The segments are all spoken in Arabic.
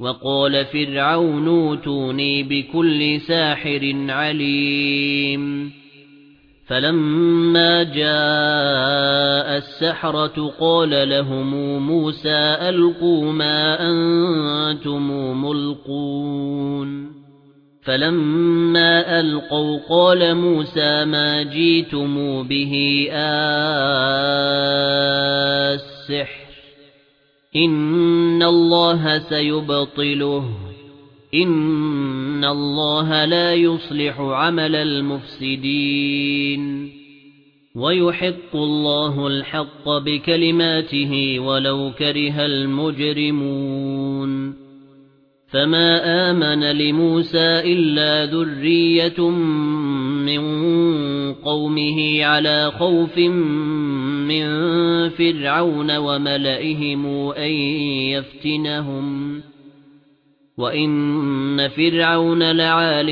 وقال فرعون اوتوني بكل ساحر عليم. فلما جاء السحرة قال لهم موسى ألقوا ما أنتم ملقون. فَلَمَّا أَلْقَوْا قَالَ مُوسَى مَا جِئْتُمْ بِهِ السِّحْرُ إِنَّ اللَّهَ سَيُبْطِلُهُ. إِنَّ اللَّهَ لَا يُصْلِحُ عَمَلَ الْمُفْسِدِينَ. وَيُحِقُّ اللَّهُ الْحَقَّ بِكَلِمَاتِهِ وَلَوْ كَرِهَ الْمُجْرِمُونَ. فما آمن لموسى إلا ذرية من قومه على خوف من فرعون وملئهم أن يفتنهم وَإِنَّ فِرْعَوْنَ لَعَالٍ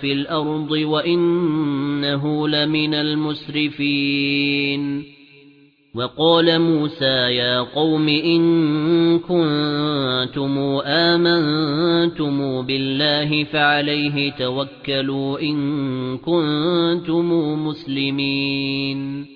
فِي الْأَرْضِ وَإِنَّهُ لَمِنَ الْمُسْرِفِينَ وَقَالَ مُوسَى يَا قَوْمِ إِن كُنتُمْ آمَنتُمْ بِاللَّهِ فَعَلَيْهِ تَوَكَّلُوا إِن كُنتُمْ مُسْلِمِينَ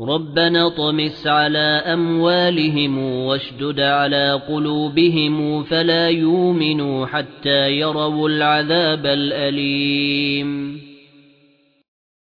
رَبَّنَا طَمِسْ عَلَى أَمْوَالِهِمْ وَاشْدُدْ عَلَى قُلُوبِهِمْ فَلَا يُؤْمِنُوا حَتَّى يَرَوْا الْعَذَابَ الْأَلِيمَ.